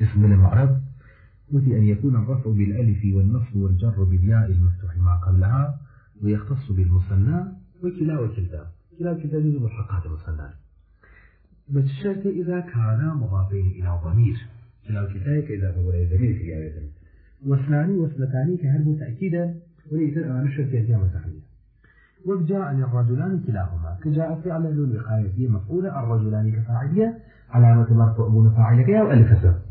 اسم من المعرب وتي أن يكون الرفع بالألف والنصب والجر بالياء المفتوح ما قبلها ويختص بالمثنى وكلا وكلتا كلا وكلتا جزء ملحقات المثنى بشرط إذا كان مضافين إلى ضمير. كلا وكلتا إذا هو ضمير في آية واثنان واثنتان كهرب تأكيدا وليس أنا شرط فيها مسحية وجاء الرجلان كلاهما. كجاء فعل الوقاية مفعولة الرجلان كفاعلية علامة مرفوع بون فاعلك أو ألف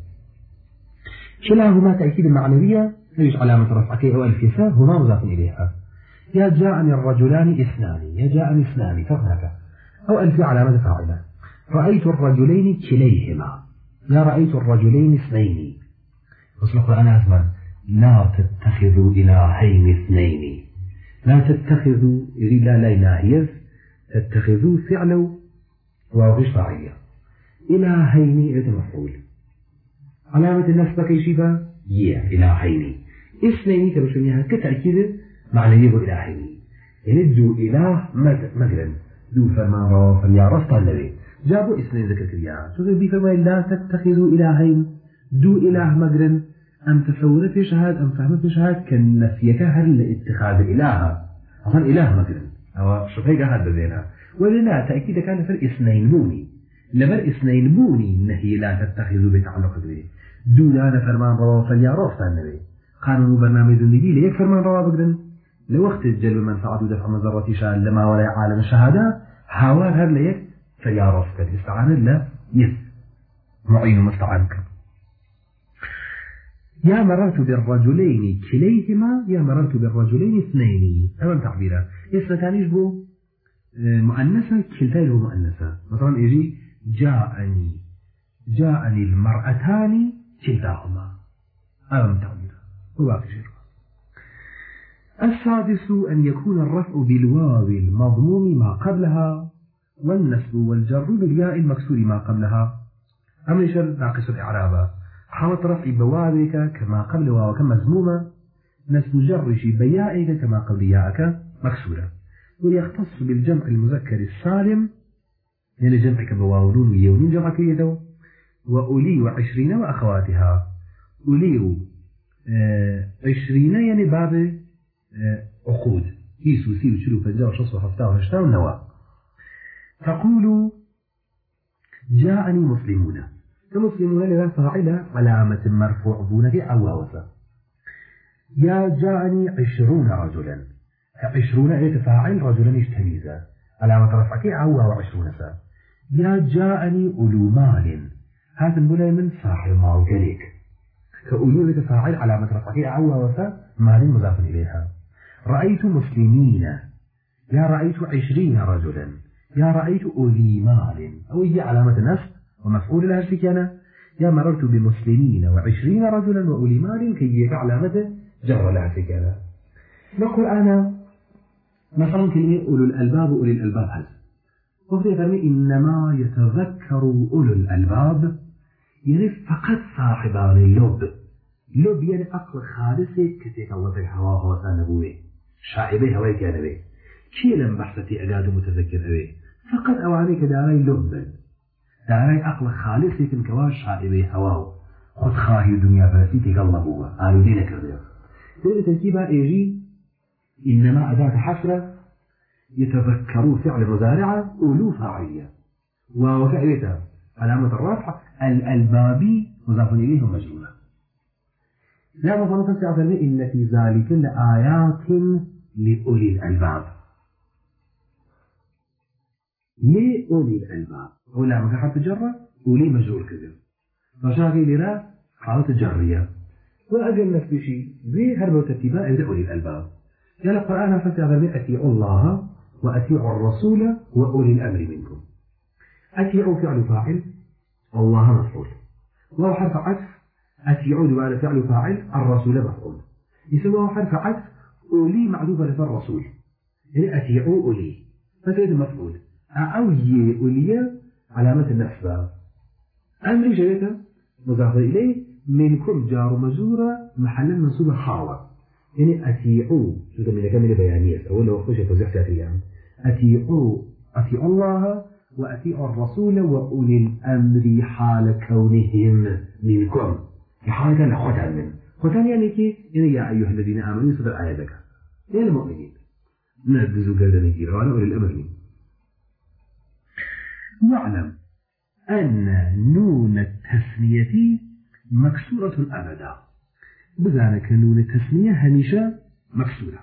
كلاهما تأكيد معنوية ليش علامة رفعك أو ألف هما مضاف إليها. يا جاءني الرجلان اثنان يا جاءني اثنان فهناك أو ألف علامة فاعلة. رأيت الرجلين كليهما. يا رأيت الرجلين اثنين؟ وصل القرآن أزمان لا تتخذوا إلهين اثنين. لا تتخذوا لا لا إلهيز تتخذوا فعلا وغش فاعلية إلهين إذا مفعول. علامة النسبة كيشيفا يه إلهين. اثنين تبشونيها كتأكيد معنى يبو إلهين. يعني دو إله مثلا دو فرمان رو فليا رفض النبي جابوا اثنين ذكر يا شو بيفرما لا تتخذوا إلهين. دو إله مقرن أم تصور في شهاد أم فهم في شهاد كالنفيك هل اتخاذ الإله أصلا إله مثلا أو شفيق هذا بذينا. ولنا تأكيد كان في اثنين بوني. لما اثنين بوني النهي لا تتخذوا بتعلق به. دولانا فرمان روا فليا رفض النبي قانون برنامج زندگی ليك فرمان روا بقدن لوقت جلب المنفعة ودفع مضرة شان لما ولا عالم الشهادة حاول هر ليك فليا رفض استعان لا يس معين مستعان يا مررت بالرجلين كليهما يا مررت بالرجلين اثنين تمام تعبيرا اثنتان بو آه، مؤنثة كلتا مؤنثة مثلا يجي جاءني جاءني المرأتان كلتاهما هذا تعبيرا هو السادس أن يكون الرفع بالواو المضموم ما قبلها والنسب والجر بالياء المكسور ما قبلها. أمر شر ناقص الإعراب؟ حالة رفع بوابك كما قبل واوك مزمومة نسب جرش بيائك كما قبل ياءك مكسورة. ويختص بالجمع المذكر السالم يعني جمعك بواولون ويونين جمعك يدو. وأولي وعشرين وأخواتها. أولي آه، عشرين يعني باب آه، عقود. هي سوسي وشلو فجاء وشص وحفتا وهشتا والنواة تقول جاءني مسلمون. كمسلمون لذا فاعل علامة مرفوع دونك أو وسا يا جاءني عشرون رجلا. عشرون يتفاعل رجلا يشتميزا علامة رفعك أو وعشرون سا. يا جاءني أولو مال. هذا نقول من صاحب مال قليك كأولو يتفاعل علامة رفعك أو وسا مال مضاف إليها. رأيت مسلمين. يا رأيت عشرين رجلا. يا رأيت أولي مال. أو هي علامة نفس ومفعول لها كان يا مررت بمسلمين وعشرين رجلا وأولي مال كي علامة جر لها كان نقول أنا مثلا كلمة أولو الألباب أولي الألباب. هذا وفي فرمي إنما يتذكر أولو الألباب يعني فقط صاحبان اللب لب يعني أقل خالص كتيك الله في هوا هوا سانبوه شائبه هواي كان به كي لم بحثتي أقاد متذكر أبيه فقط أواني كداري لب داري أقل خالص يكن كواش شائبه هواه خد خاهي دنيا فرسي تقل هو آلو دينك رضيه دير تركيبها إيجي إنما أداة حسرة يتذكروا فعل مزارعة أولو فاعلية وفعلتها علامة الرفع الألبابي مضاف إليه مجهولة لا مضافة في إن في ذلك لآيات لأولي الألباب. لأولي الألباب. أولى مكان حرف جرة أولي مجرور كذب. فشاكي لنا حالة جرية وأجل نفس شيء. ذي هرب ترتيبا عند أولي الألباب. يا القرآن فتعلم أتيعوا الله وأتيعوا الرسول وأولي الأمر منكم. أتيعوا فعل فاعل؟ الله مفعول. وهو حرف عطف أتيعوا بمعنى فعل فاعل الرسول مفعول. يسمى حرف عطف أولي معذوفة للرسول يعني أتيعوا أولي. فتجد مفعول. أعوي أولي علامة النسبة أمر جيدة مضاف إليه منكم جار مزورة محل منصوب حاوة يعني أتيعوا شو من كمل بيانية أول لو خشيت توزيع تاتي أتيعوا أتيعوا الله وأطيعوا الرسول وأولي الأمر حال كونهم منكم. حالة خدان من. خدان يعني كي؟ يعني يا أيها الذين آمنوا صدر آياتك يا المؤمنين. نرجزوا قردنا نجير وعلى أولي الأمر. منكم واعلم أن نون التسمية مكسورة أبدا بذلك نون التسمية هميشة مكسورة.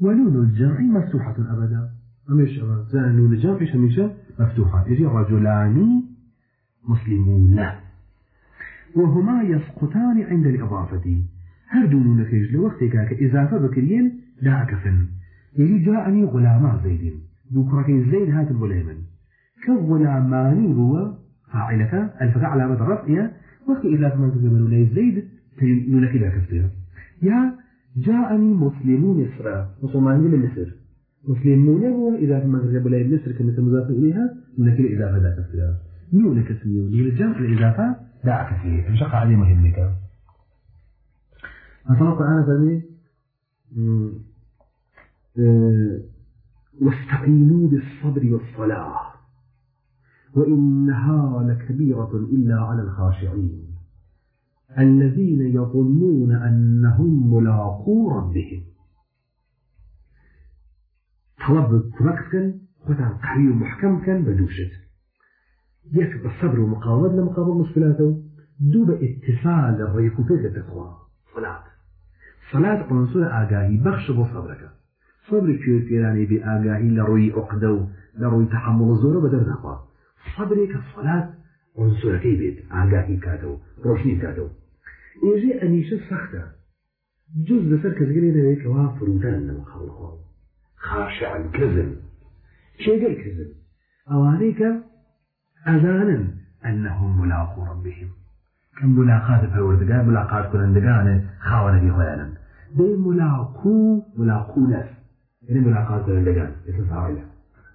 ونون الجمع مفتوحة أبدا هميش نون الجمع هميشة مفتوحة. يجي رجلان مسلمون. وهما يسقطان عند الإضافة. هردو نون كيج لوقت كاك إضافة بكريين لا أكفن يجي جاءني غلاما زيد. ذكرك زيد هات الغلاما كغلامان هو فاعلك. ألفك علامة رفعها وقت إذا ما تقبل لي زيد نونك إذا كفتها يا جاءني مسلمون مصر مسلمانين من مصر. مسلمون هو إذا ما تقبل لي مصر كما مضاف إليها نونك الإضافة لا كفتها نونك اسمية ونون الجمع الإضافة لا كفتها مشقة عليه مهمة مثلا القرآن فرمي أه، واستعينوا بالصبر والصلاة وإنها لكبيرة إلا على الخاشعين. الذين يظنون أنهم ملاقو ربهم. طلب كمكسن خطا قوي ومحكم كان بدوشت يكب الصبر ومقاومة لمقاومة مشكلاته دوب اتصال الريكو في التقوى صلاة. صلاة عنصر آقاهي بخش بصبرك صبر في الكيراني بآقاهي لروي عقدو لروي تحمل الزور بدر نقوى صبرێک کە سەلات عنصرەکەی بێت ئاگاهی کاتەوە ڕۆشنی کاتەوە ئێژێ ئەنیشە سەختە جز لەسەر کەسگەری دەوێتەوە فرودان لەمە خەڵخۆ خاشعن کەزن شێگەل کەزن ئەوانەی کە ئەزانن ئەنهم ملاقو ربهم. كم ملاقات پروردگار ملاقات کنندگان خاونەی خۆیانن دەی ملاقو ملاقو ناس. يعني ملاقات کنندگان اسم فاعلة.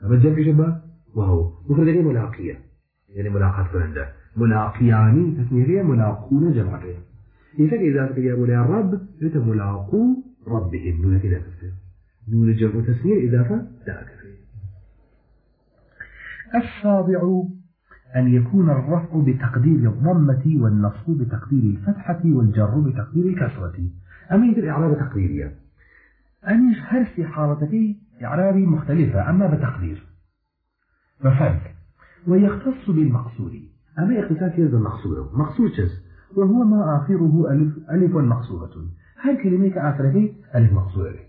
أما الجمع شبه وهو. مفردة ملاقية. يعني ملاقات كندا ملاقياني تسمية ملاقون جمعية إذا إذا قياموا يا رب يت ملاقو ربهم. نون كذا تفسير. نون جمع تسمية إضافة لا كفي السابع أن يكون الرفع بتقدير الضمة والنصب بتقدير الفتحة والجر بتقدير الكسرة. أما يجب الإعراب تقديرية. أن هل في حالتك إعرابي مختلفة أما بتقدير. ففرق. ويختص بالمقصود. أما اختصاص هذا المقصود. مقصود شز وهو ما آخره ألف, ألف مقصورة هل كلمة آخرة ألف مقصورة؟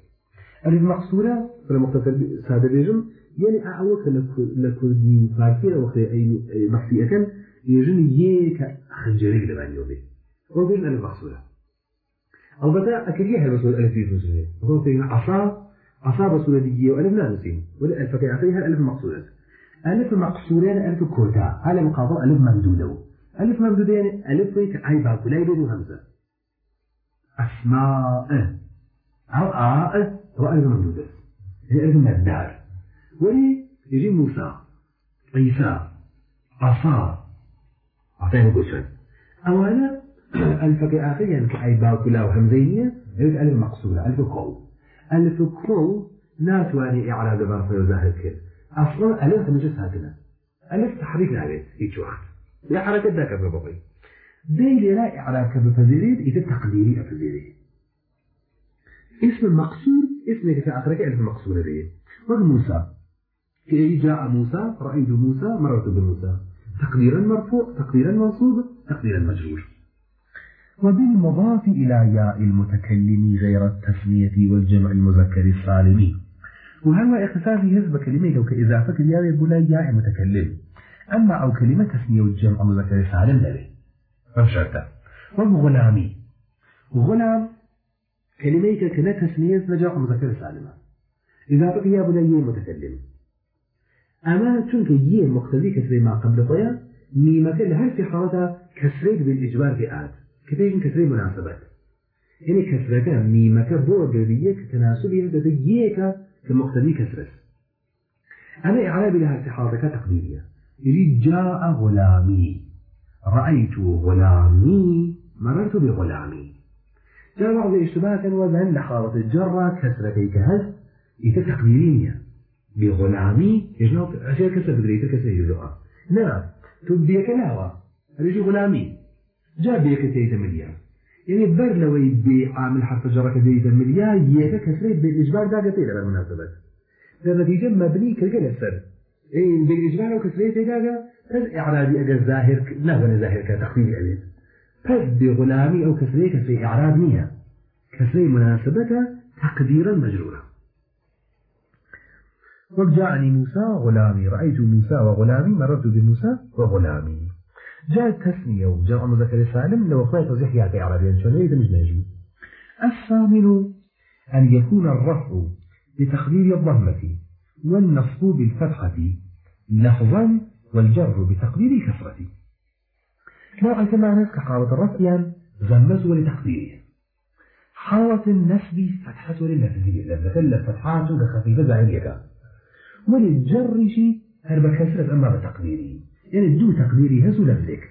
ألف مقصورة في المختصر سادة بيجم يعني أعوك لكردي فارسية وقت أي مخفية يجن يك خنجري لبان يوبي. وبين ألف مقصورة البته أكريه الرسول ألف يوسف هو في عصا عصا رسول دي وألف نانسين ولا ألف كأخيها ألف مقصورة. ألف مقصورين ألف كوتا. على مقابل ألف ممدودة؟ ألف ممدودة يعني ألف ويك عي باكو لا يبدو همزة. أسماء. أو آء هو ألف ممدودة هي ألف مدار ولي يجي موسى عيسى عصا. أعطيه قسم أولا ألف كآخر يعني كعي باكو لا وهمزينية ألف ألف مقصورة ألف كو. ألف كو ناس واني إعراب بارفة وزاهد كده أصلا ألف مجلس ساكنة. ألف تحريك عليه هيك وقت. لا حركة ذاك ببقي دي لا إعراب كبفزيرين إذا تقديري أفزيري اسم المقصور اسم في آخرك ألف المقصورة دي موسى كي جاء موسى رأيت موسى مررت بموسى. تقديرا مرفوع تقديرا منصوب تقديرا مجرور. وبالمضاف إلى ياء المتكلم غير التسمية والجمع المذكر السالمين وهو اختصاصي هز بكلمة أو كإضافة كلمة يقول يا متكلم. أما أو كلمة تسمية والجمع مذكر سالم لبه فشرته وغلامي غلام كلمة كنا تسمية نجاح مذكر سالمة. إضافة يا بني متكلم أما تنك يه مقتضي كسر ما قبل طيا ميمة لهل في حالة كسرك بالإجبار في آت كتير كسر مناسبات يعني كسرك ميمة بو قرية كتناسب يهدد كمقتدي كسرس أنا إعرابي لها استحاضة تقديرية يريد جاء غلامي رأيت غلامي مررت بغلامي جاء بعض اشتباهات وزن لحالة الجرة كسرة كهز إذا تقديرية بغلامي يجنوب أشياء كسر بدريتر كسر يجوها نا تبيك ناوا رجي غلامي؟ جاب بيك تيتا مليار. يعني بر لو يبي عامل حرف جرك تيتا مليار يكا كسر بالإجبار دا قتيل بالمناسبة النتيجة مبني كالجل السر إيه بالإجبار وكسر تيتا هذا إعرابي أجا ظاهر لا ولا ظاهر كتقويم أبيت بس بغلامي أو كسر كسر إعراب نية. كسر مناسبته تقديرا مجرورا وجاءني موسى غلامي رأيت موسى وغلامي مررت بموسى وغلامي. جاء التثنية وجاء مذكر سالم لو أخوات وزيح يعطي عربيا شو ليه مش نجم الثامن أن يكون الرفع بتقدير الضمة والنصب بالفتحة لفظا والجر بتقدير كسرة نوعا كما نسك حالة الرفع يعني زمز ولتقديره حالة النسب فتحة للنفذية لذة الفتحات خفيفة زعيمية. وللجر شيء هرب كسرة أما بتقديره يعني دو تقديري هزو لفظك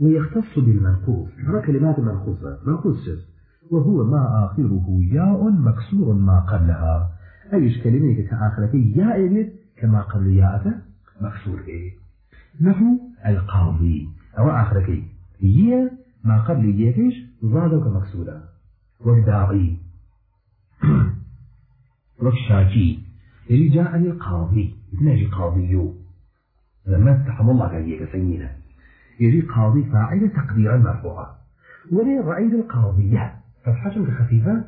ويختص بالمنقوص. هذا كلمات منقوصة. منقوص جز وهو ما آخره ياء مكسور ما قبلها. أيش كلمة؟ كآخرة ياء كما قبل ياء مكسور إيه. نحو القاضي. أو آخرة هي ما قبل ياتش زادك مكسورة والداعي والشاكي اللي جاءني القاضي. نجي قاضي. لما تحم الله عليك سينا يجي قاضي فاعل تقديرا مرفوعا ولي رأيت القاضية. فتحة خفيفة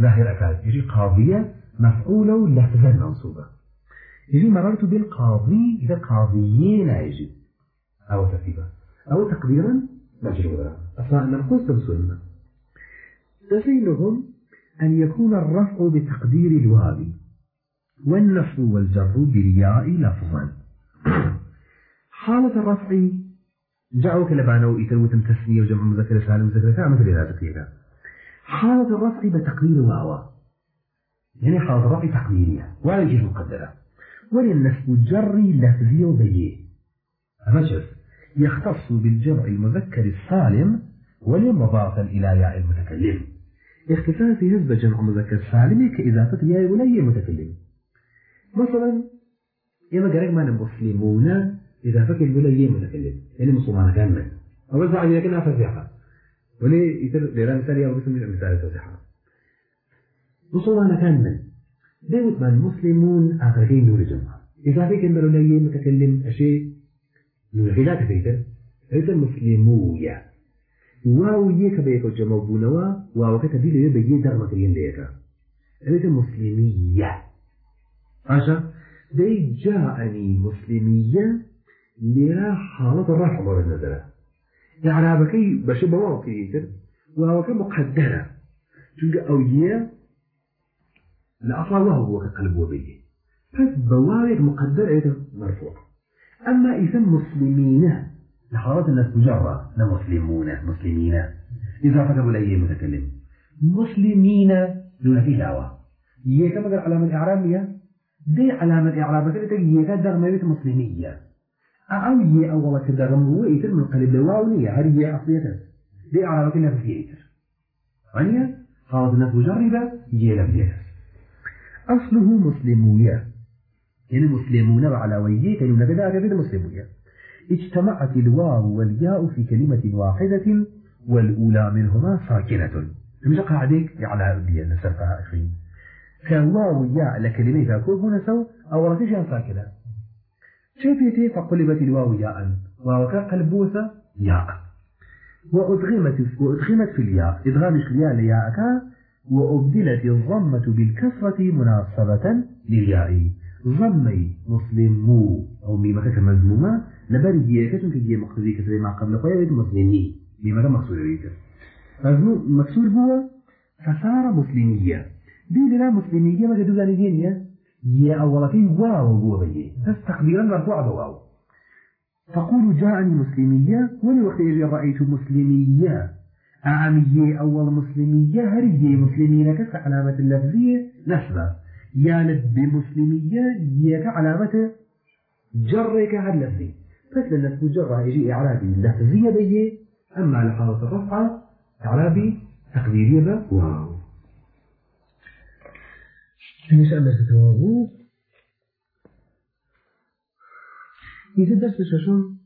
ظاهر أكاد يجي قاضية مفعولة لفظا منصوبة. يجي مررت بالقاضي. إذا قاضيين يجي. أو خفيفة. أو تقديرا مجرورا أصلا منقوص بسنة دليلهم أن يكون الرفع بتقدير الواو والنصب والجر بالياء لفظا. حالة الرفع جعوا كلبانا وإتلوتم تسنية وجمع مذكر سالم مذكر مثل هذا كثيرا حالة الرفع بتقدير واو يعني حالة الرفع تقديرية. ولا يجي مقدرة. وللنسب جري لفظي وبيه أمجز يختص بالجمع المذكر السالم ولمضافا إلى ياء المتكلم. اختصاص هزب جمع مذكر سالم كإضافة ياء ولا متكلم. مثلا إذا قرأ ما المسلمون إذا فكر ولا متكلم. يعني مسلمان كامل. أول بعد لكنها فزيحة ولي يتر ليران مثال يا الله مثال فزيحة مسلمان كامل. داود من المسلمون آخرين دول جمع. إذا فكر ولا متكلم أشيء نور لا تفيده إذا مسلمويا واو يك بيك جمع بونوا واو كتبيل يبي درما كريم ديكا إذا مسلمية عشان دي جاءني مسلمية لرا حالة الرفع مورد نزلة إعرابكي باش بواو كيتر وهو مقدرة. تلقى أوية لأصلا الله هو كقلب وبيه بس بواوك مقدرة إذا مرفوع. أما إذا مسلمين. لحالة الناس مجرة. لمسلمون مسلمين. إذا فكروا لأي متكلم. مسلمين. دون في دعوة. يكا مقر علامة الإعرابية دي علامة إعرابة كده يكا درمية مسلمية. أو يه أولا كدرم هو إيتر من قلب لواونية هل يه أصليته دي علامة كنا في إيتر. عنيا خالص الناس مجربة يه لم أصله مسلموية يعني مسلمون وعلى ويه كانوا نبدا كذا مسلموية اجتمعت الواو والياء في كلمة واحدة والأولى منهما ساكنة. مش قاعدك على أبدية نسرفها أخرين كواو ياء لكلمة تكون هنا سو أو رتيش ساكنة. شايفيتي فقلبت الواو ياء. واو قلبوثة ياء. وأدغمت وأدغمت في الياء. إدغام الياء لياءك. وأبدلت الضمة بالكسرة مناسبة للياء. ضمي مسلمو أو ميمة كمزمومة لبري كتن كجي مقصدي كسري ما قبل قوية مسلمي. ميمة مقصود ريك مكسور هو فصار مسلمية. دي لنا مسلمية ما قدو ذلك يا أولا في واو هو بيه بس تقديرا مرفوع بواو تقول جاءني مسلمية ولوقت يجي رأيت مسلمية. أعمية أول مسلمية هرية مسلمين كس علامة اللفظية نسبة. يالت بمسلمية يك علامة جرك هاللفظي بس لنسب جرة يجي إعرابي لفظية بيه أما على حالة الرفع إعرابي تقديرية واو إن شاء الله تتوابوا إذا درس ششون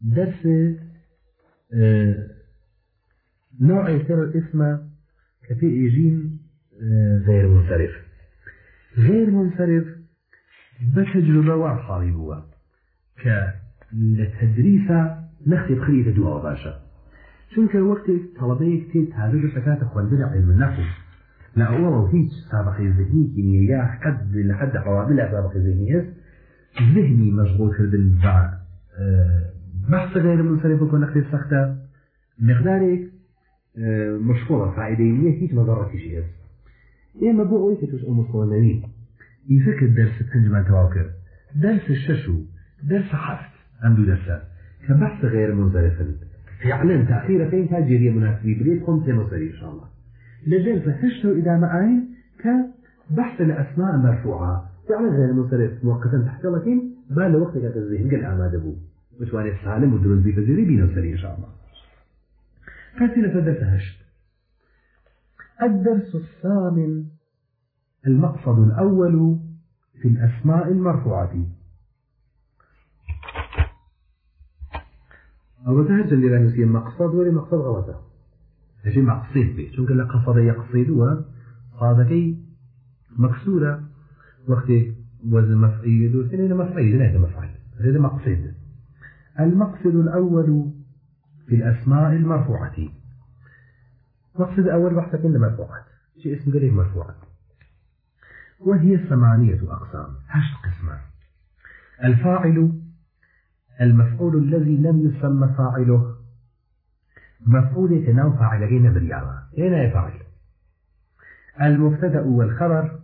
درس آه نوع يسير الاسم كفي يجين آه غير منصرف غير منصرف بتجربة وعصاري هو. كالتدريس نختي بخلية دوا باشا چونکە وەختێک تەڵبەیەک تێ تازە دەکاتە خوێندن علم النحو لا أول هیچ سابقی ذهنی نیە حد لحد عوامل سابقی ذهنی هست ذهني مشغول كردن بع بحث غير منصرف بكون نختي سخته. مقدارك مشغولة فائدية هيك مضرة شيء إيه ما بقول إيه توش المشغولة نبي يفكر درس تنجم تواكر درس الششو درس حفظ. عنده درس كبحث غير منصرف. فعلا تأخير فين تاجرية مناسبة بريد قم تنصري إن شاء الله. لجل فهشتوا إذا ما أين كبحث الأسماء مرفوعة. فعلا غير منصرف. مؤقتا تحت لكن بال وقت كانت الذهن قال أما دبو متواني السالم ودروز بي فزيري بينصري إن شاء الله. كاتلة فدرس هشت. الدرس الثامن المقصد الأول في الأسماء المرفوعة. أو تهجل اللي نسي مقصد ولا مقصد غلطة؟ هجي مقصد به شو قال قصد يقصد؟ وصادكي مكسورة. وقت وزن مفعيل وسنين مفعيل هذا مفعل هذا مقصد. المقصد الأول في الأسماء المرفوعة. مقصد أول بحثك إن مرفوعات. شيء اسم قريب مرفوعات. وهي ثمانية أقسام. هشت قسمان. الفاعل المفعول الذي لم يسمى فاعله. مفعول يتناو فاعلين باليارة هنا يفعل المبتدأ والخبر.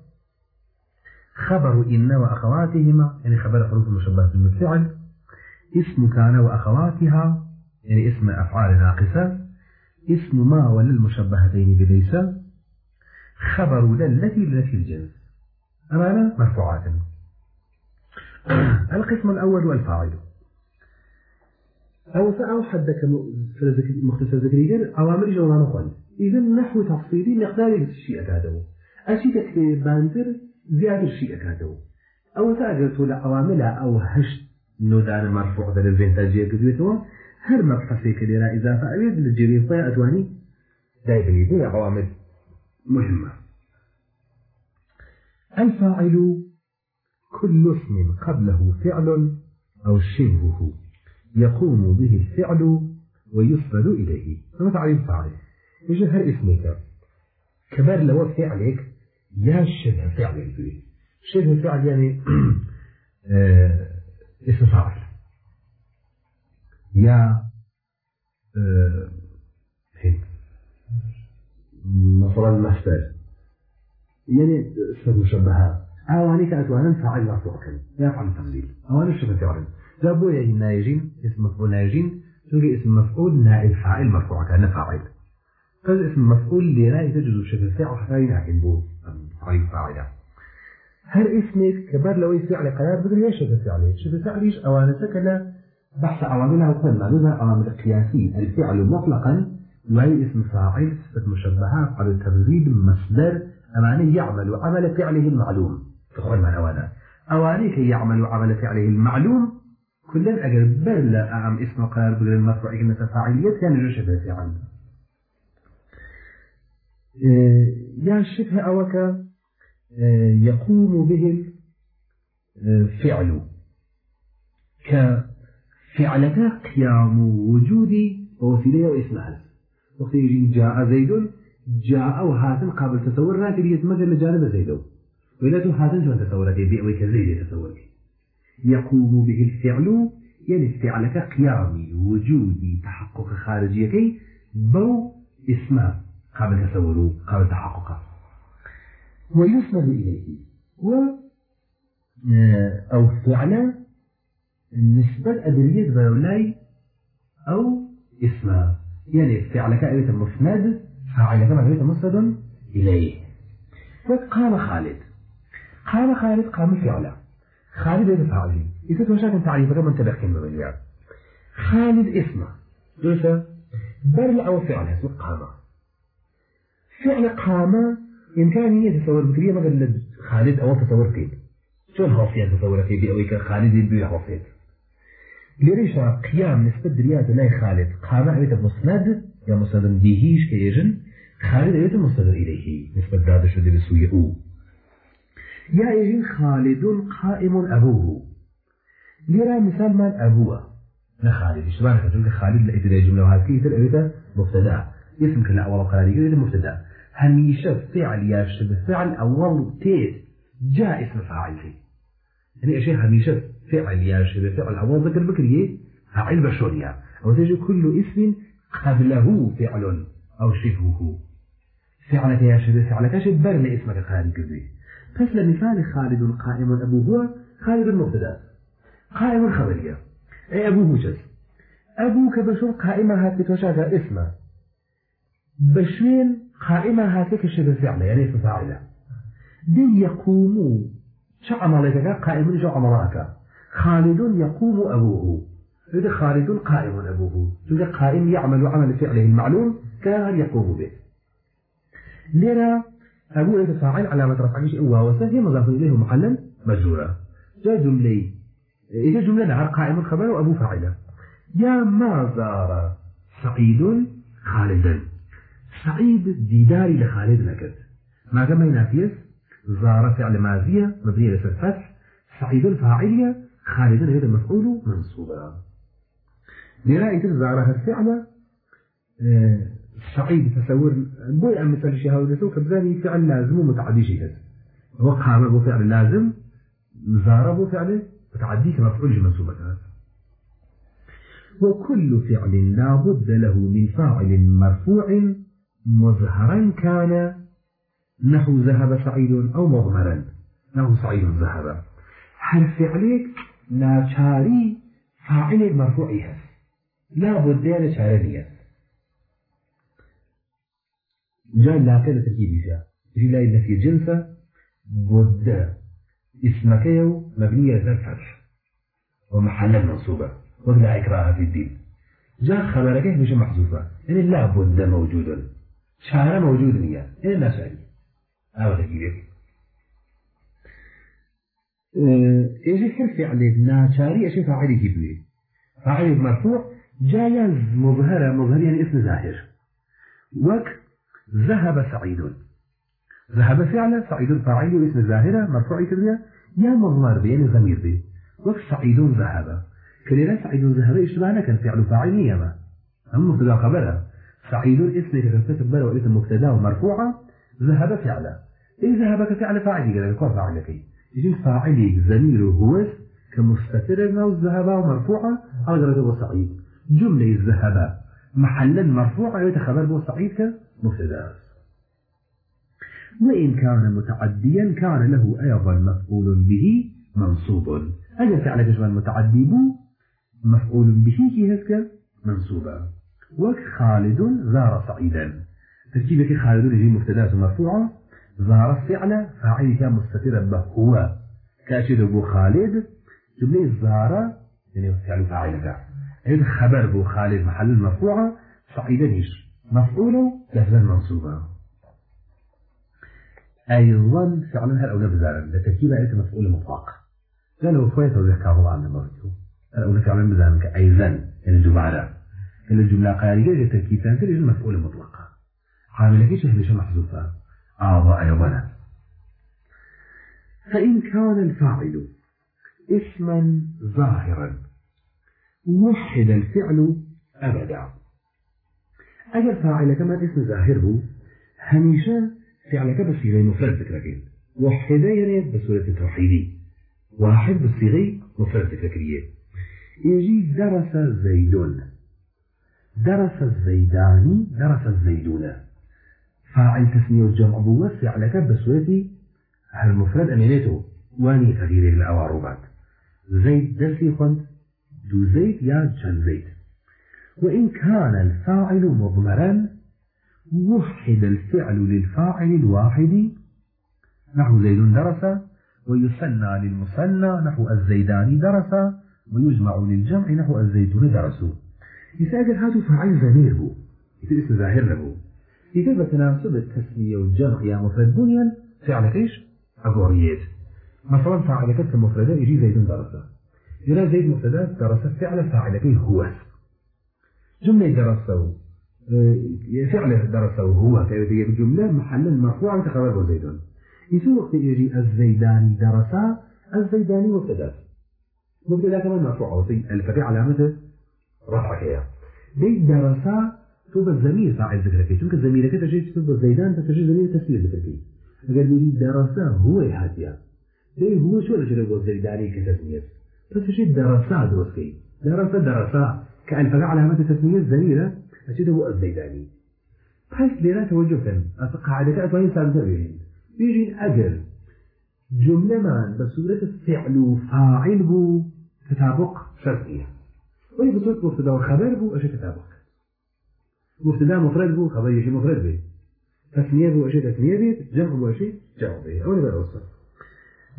خبر إن وأخواتهما يعني خبر حروف المشبهة بالفعل. اسم كان وأخواتها يعني اسم أفعال ناقصة. اسم ما وللمشبهتين بليس خبر للتي لنفي الجنس. أمانة؟ مرفوعات. القسم الأول والفاعل. أو فأو حدك مختصر ذكري أوامر جوان خل إذا نحو تفصيلي مقدار الشيء كادو أشي تكتير باندر زيادة الشيء كادو أو تأجرت لأوامر أو هشت نودان مرفوع ذا الزين تاجيه قدوته هر مبحثي كديرا إضافة أبيض للجري طيب أتواني دايبني دي عوامل. مهمة. الفاعل كل اسم قبله فعل أو شبهه يقوم به الفعل ويسند إليه ما تعريف فاعل. يجي هر اسمك كبر لو فعلك يا شبه فعل. شبه فعل يعني آه اسم فاعل. يا آه مثلا مصدر يعني اسم مشبهات أواني كأتوانا فاعل كان يفعل التفضيل أواني شبه فعل لا بويا نايجين اسم مفعول نايجين تلقى اسم مفعول نائب فاعل مرفوع كأن فاعل. قال اسم مفعول اللي لا يتجوز شبه فعل حتى ينعكن بو فاعل فاعل. هل اسمك كبر لو يفعل قرار بدل يا شبه فعل شبه فعل إيش أوانتك لا بحث عواملها وقلنا لنا عوامل قياسي الفعل مطلقا وهي اسم فاعل صفة مشبهة على تبريد مصدر أماني يعمل عمل فعله المعلوم. تقول ما أوانا أوانيك يعمل عمل فعله المعلوم؟ كلن أجر بل أعم اسم قرار بقول المرفوع كلمة فاعلية كان جو شبه فعل. يا شبه أوك يقوم به الفعل كفعلك قيام وجودي ووسيلة وإسمها وقت يجي جاء زيد جاء وهاتن قابل تصور راكب يتمثل لجانب زيد وإلا هاتن شو تصورك بيئوي كزيد تصورك يقوم به الفعل يعني فعلك قيامي وجودي تحقق خارجي بو اسمه قبل تصوره قبل تحققه ويسند إليه و أو فعل نسبة أدرية بولاي أو اسمه يعني فعلك أيضا مسند فاعلك ما مسند إليه. فقام خالد. قام خالد قام فعله خالد فعلي إذا توشاك تعريفك من تبع كلمة مليار خالد اسمه. دوسة برل أو فعل اسمه قامة فعل قامة إمكانية تصور بكرية مثلا خالد أو تصور كيف شون هوفيا تصور في بأويك خالد يبيع هوفيا ليش قيام نسبة دريات لا خالد. قام أبيت مسند يا مسند بهيش كيجن. خالد أبيت مسند إليه. نسبة داد شد بسوية أو. يا إيجن خالد قائم أبوه. ليرى مثال من أبوه. لا خالد. اشتبانا كتبك خالد لأيت جملة وهذه كتير أبيت مبتدأ. اسم كلا أول قرار يقول مبتدأ. هميشه فعل يشبه فعل أول تيت. جاء اسم فاعل فيه يعني أشياء هميشه فعل يشبه فعل أول ذكر بكريه فاعل بشرية. أو تجي كل اسم قبله فعل أو شبهه. فعلك فعلك شبه برن اسمك خالد كذي. بس لمثال خالد قائم أبوه خالد المبتدأ. قائم خبرية أي أبوه جز أبوك بشر قائمة هاتك وشاك اسمه. بشوين قائمة هاتك شبه فعلة يعني فاعلة. دي يقوم شو عملك؟ قائم شو عملك؟ خالد يقوم أبوه. إذا خالد قائم أبوه. إذا قائم يعمل عمل فعله المعلوم كان يقوم به. لنا أبوه إذا فاعل علامة رفعه شيء وهو هي مضاف إليه محلا مجرورة. جاء جملة. إذا جملة نهار قائم الخبر وأبو فاعله. يا ما زار سعيد خالدا؟ سعيد ديداري لخالد نكد. ما كما ينافيس؟ زار فعل ماضية مبنية للفتح سعيد فاعلية خالد هذا مفعول منصوبا. لرأي زارها الفعل آه، سعيد تصور بوي أم مثال الشيء هذا سو كبزاني فعل لازم ومتعدي شيء وقام بو فعل لازم زار فعل متعدي كمفعول منصوبة وكل فعل لا بد له من فاعل مرفوع مظهرا كان نحو ذهب سعيد أو مضمرا. نحو سعيد ذهب. حرف عليك ناچاري فاعل مرفوعها لا بد ناچارية جاء لا كذا تركيبي فيها في لا في جنسة بد اسمك يو مبنية الفتح ومحلا منصوبة ولا إكراه في الدين جاء خبرك مش محذوفة. يعني لا بد موجود. شعر موجود نية إيه لا شعري هذا تجيبك إيش حرف عليك ناشاري بيه فاعله مرفوع جايز مظهرة مظهر يعني اسم ظاهر. وك ذهب سعيد. ذهب فعلا سعيد فاعل واسم ظاهرة مرفوع كبيرة يا مضمر يعني ضمير بيه وك سعيد ذهب. كلنا سعيد ذهب معنى كان فعل فاعل نيما هم مبتدأ خبرها سعيد اسم كتبت بلا واسم مبتدأ ومرفوعة. ذهب فعلا. إيه ذهب كفعل فاعل قال كون فاعل كي يجي فاعل زمير هو كمستتر أو الذهب ومرفوعة أو درجة سعيد. جملة الذهب محلا مرفوعة يتخبر به سعيد كمبتدا وإن كان متعديا كان له أيضا مفعول به منصوب. أجل فعل كشف المتعدي مفعول به كي هسك منصوبا. وك خالد زار سعيدا. تركيبك خالد يجي مبتدا مرفوعة زار الفعل فاعل كان مستترا به هو. كاشد أبو خالد جملة زار يعني فعل فاعل ذا إذ خبر بو خالد محل المرفوعة سعيدا نيش مفعوله لفظا منصوبا. أيضا فعلا هل أولى بزارا لتركيب آية مفعول مطلق. لأنه فويته ذكره عن المرجو الأولى فعلا بزارا كأيضا يعني دوباره إن الجملة قارية تركيب تنزل المفعول مطلقة فيش هلش محذوفة أعضاء أيضا فإن كان الفاعل اسما ظاهرا وحد الفعل أبدا. أجل فاعل كما اسم ظاهر هو هميشة فعلك بصيغة مفرد ذكركين وحد يعني بصورة التوحيدي واحد بصيغة مفرد ذكرية يجي درس زيدون. درس الزيداني درس الزيدون فاعل تسمية الجمع بوسع لك بسورة المفرد أمينته وأني تغيير الأواروبات زيد درسي خند دو زيد يا جن زيد. وإن كان الفاعل مضمرا وحد الفعل للفاعل الواحد. نحو زيد درس ويسنى للمثنى نحو الزيدان درس ويجمع للجمع نحو الزيتون درسوا يسأل هاتو فاعل ضمير بو اسم ظاهر له إذا بتناسب التسمية والجمع يا مفرد بنيا فعلك إيش؟ أقوريات مثلا فعلك كمفردة يجي زيد درسة. يرى زيد مبتدا درس فعل فاعل هو. جملة درسه آه، فعل درسه هو. كيف جملة؟ محلا مرفوعا تخبر زيد. يسوي وقت يجي الزيداني درسا الزيداني مبتدا مبتدأ كمان مرفوع وصي الفتح علامته رفع كيا دي درسا توب الزمير فاعل ذكرك چونك الزمير كده تجي توب الزيدان تجي زمير تسوير ذكرك اگر يجي درسا هو هاتيا دي هو شو اللي جرب الزيداني كتسمير فتجي درسا دوسكي درسا درسا كالفتح علامة تسمية زميرة أجد هو الزيداني بحيث لنا توجه فهم قاعدة أتواني سابقا بيهن بيجين أجل جملة ما بصورة فعل فاعل بو تتابق شرطية. ولي بصورة مبتدا وخبر بو أشي تتابق مبتدا مفرد بو خبر يشي مفرد بي. تسمية بو أشي تسمية بي جمع بو أشي جمع بي. أولي بقى وصف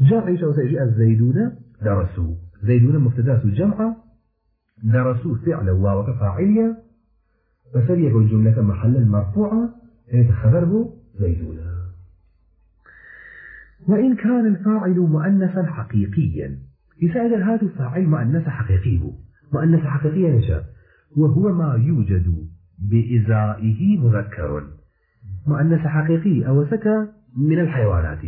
جمع إيش أوسع يجي الزيدون درسوا زيدون مبتدا جمع درسوا فعلا واو فاعلية فسريه الجملة محلا مرفوعة يتخبر بو زيدون وإن كان الفاعل مؤنثا حقيقيا. إذا هذا فاعل مؤنث حقيقي مؤنث حقيقي نشاء وهو ما يوجد بإزائه مذكر. مؤنث حقيقي أو سكى من الحيوانات.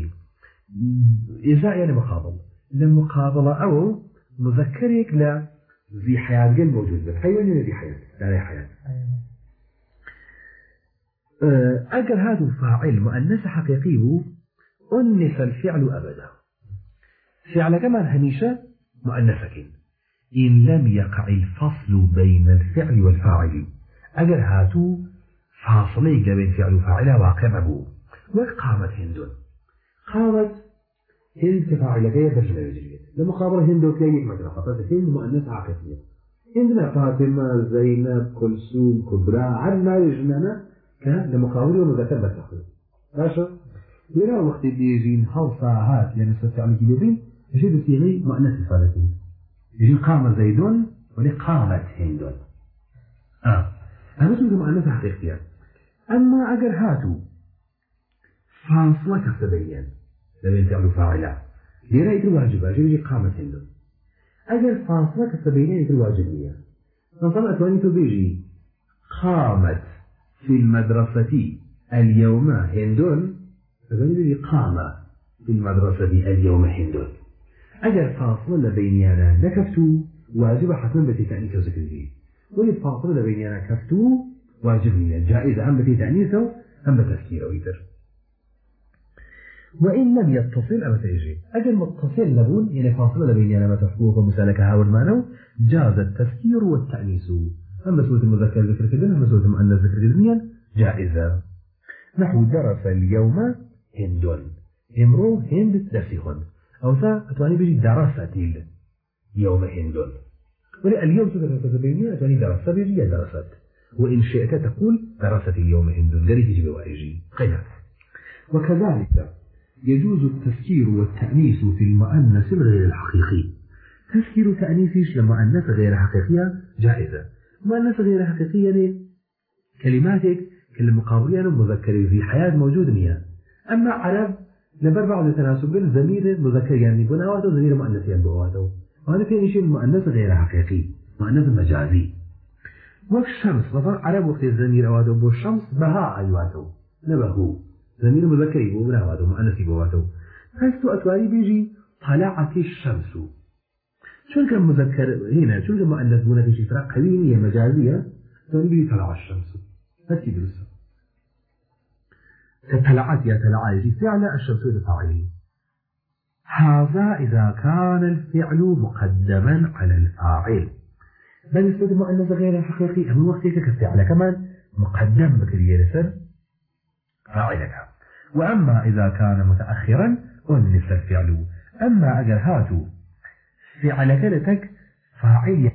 إزاء يعني مقابل للمقابلة أو مذكرك لا ذي حياة. غير موجود. حيوان ذي حياة. لا حياة. أه، أجر هذا فاعل مؤنث حقيقي أنث الفعل أبدا. فعل كمان هنيشة مؤنثة إن لم يقع الفصل بين الفعل والفاعل. أجر هاتو فاصلي بين فعل وفاعل واقع أبوه وقامت هند قامت هند كفاعل كي ترجمة يجريت لما قابل هند وكي مدرسة بس هند مؤنث عاقفية هندنا فاطمة زينب كلثوم كبرى عنا يجمعنا لمقابل ومذكر بس ماشي لنا وقت بيجين هل ساعات يعني ستفعل كبيرين يجي بصيغة مؤنث الفارسين يجي قام زيد ولي قامت هند آه هذا اسمه مؤنث حقيقية أما أجر هاتوا فاصلة كتبين لبين فعل فاعلة ليرا يتر واجبة يجي قامت هند أجر فاصلة كتبين يتر واجبية نصلا أتواني تبيجي. قامت في المدرسة اليوم هندون فقال قام في المدرسة اليوم هندون أجر فاصلة لبينيانا نكفتو واجب حتما بتي تأنيث فاصلة لبينيانا كفتو واجب من جائزة أم بتي تأنيثه أم بتذكيره ويتر وإن لم يتصل أما تيجي أجل متصل لبون يعني فاصلة لبينيانا ما تحقوق ومسألك هاول مانو جاز التذكير والتأنيث. أما سورة المذكر ذكر كدن أما سورة المؤنث ذكر كدن جائزة. نحو درس اليوم هندون امرو هند درسيخون أو سا أتواني بيجي دراسة يوم هندون اليوم سوف تبيني أتواني دراسة بيجي دراسات وإن شئت تقول دراسة اليوم هندون قريب يجي بوايجي قيا وكذلك يجوز التفكير والتأنيث في المؤنث الغير الحقيقي. تفكير تأنيث لمؤنث غير حقيقية جائزة. مؤنث غير حقيقية يعني كلماتك كلمة مقابلة مذكرة في حياة موجود مياه أما عرب لبر بعض التناسب بين ضمير مذكر يعني بنواته وضمير مؤنث يعني بواته وهذا في شيء مؤنث غير حقيقي مؤنث مجازي. والشمس مثلا عرب وقت الضمير أواته بو الشمس بها أيواته نبهو ضمير مذكر يبو بنواته مؤنث بواته هستو أتواري بيجي طلعت الشمس شو كان مذكر هنا شو كان مؤنث بنا في شيء فرق قوية مجازية بيجي طلع الشمس. هاتي درسه تتلعت يا تلعى فعل الشمس فاعله هذا إذا كان الفعل مقدما على الفاعل. بالنسبة للمؤنث غير الحقيقي من وقتك كالفعل كمان مقدم بكرية لسر فاعلك. وأما إذا كان متأخرا أنث الفعل. أما أجل هاتوا فعلك لتك فاعل